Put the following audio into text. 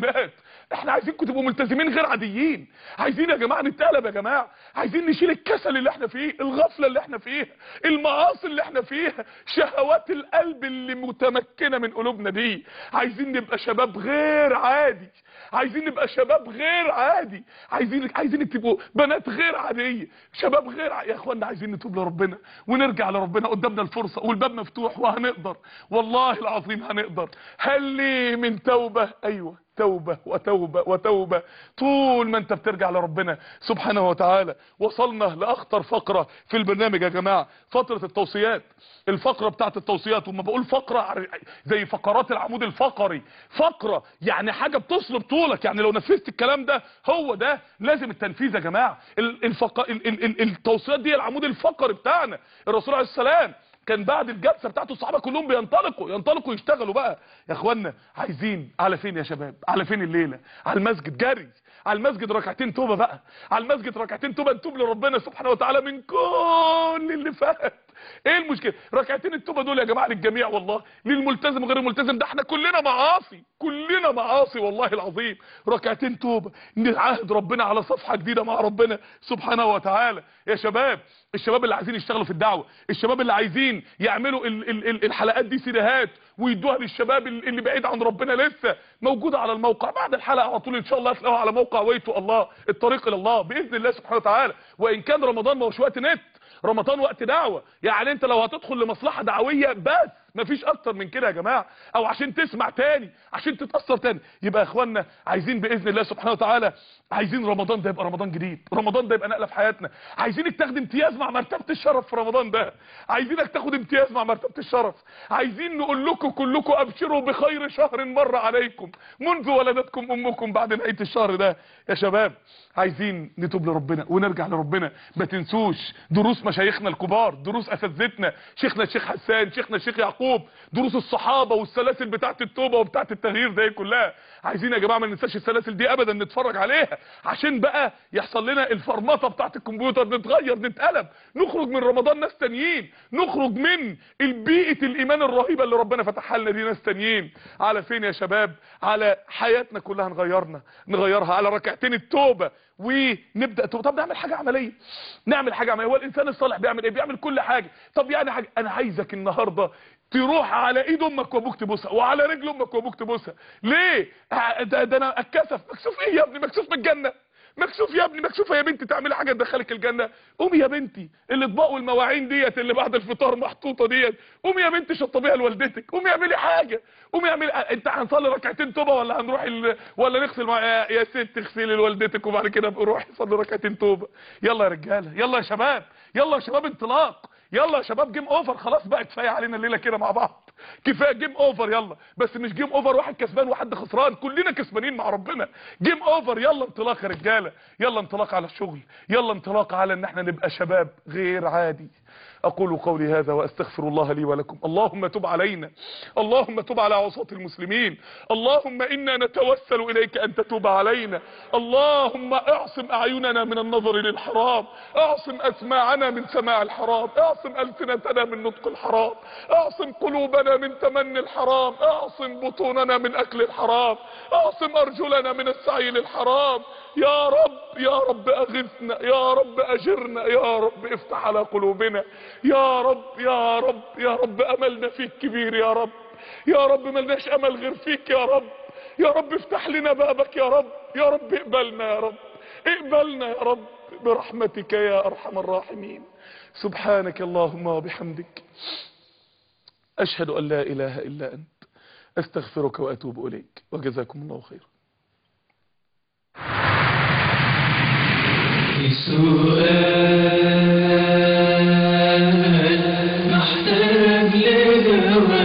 بات إحنا عايزينكم تبقوا ملتزمين غير عاديين. عايزين يا جماعة نتقلب يا جماعة. عايزين نشيل الكسل اللي إحنا فيه الغفلة اللي إحنا فيها المعاصي اللي إحنا فيها شهوات القلب اللي متمكنة من قلوبنا دي. عايزين نبقى شباب غير عادي. عايزين نبقى شباب غير عادي. عايزين عايزين تبقوا بنات غير عادية. شباب غير ع... يا اخوانا عايزين نتوب لربنا ونرجع لربنا قدامنا الفرصة والباب مفتوح وهنقدر. والله العظيم هنقدر. هل لي من توبة؟ أيوه. توبة وتوبة وتوبة. طول ما انت بترجع لربنا سبحانه وتعالى. وصلنا لأخطر فقرة في البرنامج يا جماعة فترة التوصيات. الفقرة بتاعت التوصيات وما بقول فقرة زي فقرات العمود الفقري. فقرة يعني حاجة بتصلب طولك. يعني لو نفذت الكلام ده هو ده لازم التنفيذ يا جماعة. الفق... ال... ال... ال... التوصيات دي العمود الفقري بتاعنا. الرسول عليه السلام كان بعد الجلسة بتاعته الصحابة كلهم بينطلقوا ينطلقوا يشتغلوا بقى. يا إخوانا عايزين على فين يا شباب؟ على فين الليلة؟ على المسجد جري على المسجد ركعتين توبة بقى على المسجد ركعتين توبة نتوب لربنا سبحانه وتعالى من كل اللي فات. إيه المشكلة؟ ركعتين التوبة دول يا جماعة للجميع والله. للملتزم وغير الملتزم ده؟ إحنا كلنا معاصي كلنا معاصي والله العظيم. ركعتين توبة نعهد ربنا على صفحة جديدة مع ربنا سبحانه وتعالى. يا شباب الشباب اللي عايزين يشتغلوا في الدعوة الشباب اللي عايزين يعملوا ال ال ال الحلقات دي سيديهات ويدوها للشباب اللي بعيد عن ربنا لسه موجودة على الموقع. بعد الحلقة على طول إن شاء الله هتلاقوها على موقع ويتو الله الطريق إلى الله بإذن الله سبحانه وتعالى. وإن كان رمضان ما هوش وقت نت رمضان وقت دعوة. يعني انت لو هتدخل لمصلحة دعوية بس مفيش أكتر من كده يا جماعة. أو عشان تسمع تاني عشان تتأثر تاني. يبقى يا اخوانا عايزين بإذن الله سبحانه وتعالى عايزين رمضان ده يبقى رمضان جديد. رمضان ده يبقى نقلة في حياتنا. عايزينك تاخد امتياز مع مرتبة الشرف في رمضان ده. عايزينك تاخد امتياز مع مرتبة الشرف. عايزين نقول لكم كلكم أبشروا بخير شهر مر عليكم. منذ ولدتكم أمكم بعد نهاية الشهر ده. يا شباب عايزين نتوب لربنا ونرجع لربنا. ما تنسوش دروس مشايخنا الكبار دروس أساتذتنا شيخنا الشيخ حسان شيخنا الشيخ يعقوب. دروس الصحابة والسلاسل بتاعه التوبة وبتاعه التغيير دي كلها. عايزين يا جماعة ما ننساش السلاسل دي ابدا نتفرج عليها عشان بقى يحصل لنا الفرمطة بتاعه الكمبيوتر نتغير نتقلب. نخرج من رمضان ناس تانيين. نخرج من البيئة الإيمان الرهيبة اللي ربنا فتحها لنا دي ناس تانيين. على فين يا شباب؟ على حياتنا كلها نغيرنا نغيرها. على ركعتين التوبة ونبدأ طب نعمل حاجة عملية. نعمل حاجة عملية. هو الإنسان الصالح بيعمل إيه؟ بيعمل كل حاجة. طب يعني حاجة. أنا عايزك النهارده تروح على ايد أمك وابوك تبوسها وعلى رجل أمك وابوك تبوسها. ليه؟ ده, ده أنا اتكسف. مكسوف إيه يا ابني؟ مكسوف من الجنة. مكسوف يا ابني مكسوفة يا بنتي تعملي حاجة تدخلك الجنة. قومي يا بنتي الاطباق والمواعين ديت اللي بعد الفطار محطوطة ديت. قومي يا بنتي شطبيها لوالدتك. قومي اعملي حاجة. قومي اعملي انت هنصلي ركعتين توبة ولا هنروح ال... ولا نغسل مع... يا, يا ست اغسلي لوالدتك وبعد كده روحي صلي ركعتين توبة. يلا يا رجالة يلا يا شباب يلا يا شباب انطلاق. يلا يا شباب game over خلاص بقى كفاية علينا الليلة كده مع بعض. كفاية game over يلا. بس مش game over واحد كسبان وحد خسران. كلنا كسبانين مع ربنا. game over يلا انطلاق يا رجالة. يلا انطلاق على الشغل. يلا انطلاق على إن إحنا نبقى شباب غير عادي. أقول قولي هذا وأستغفر الله لي ولكم. اللهم تب علينا. اللهم تب على عصاة المسلمين. اللهم إنا نتوسل إليك أن تتوب علينا. اللهم أعصم أعيننا من النظر للحرام. أعصم أسماعنا من سماع الحرام. أعصم ألسنتنا من نطق الحرام. أعصم قلوبنا من تمني الحرام. أعصم بطوننا من أكل الحرام. أعصم أرجلنا من السعي للحرام. يا رب يا رب أغثنا. يا رب أجرنا. يا رب افتح على قلوبنا. يا رب يا رب يا رب أملنا فيك كبير يا رب. يا رب ملناش أمل غير فيك يا رب. يا رب افتح لنا بابك يا رب. يا رب اقبلنا يا رب. اقبلنا يا رب برحمتك يا أرحم الراحمين. سبحانك اللهم وبحمدك. أشهد أن لا إله إلا أنت. أستغفرك وأتوب إليك. وجزاكم الله خيرا. سؤال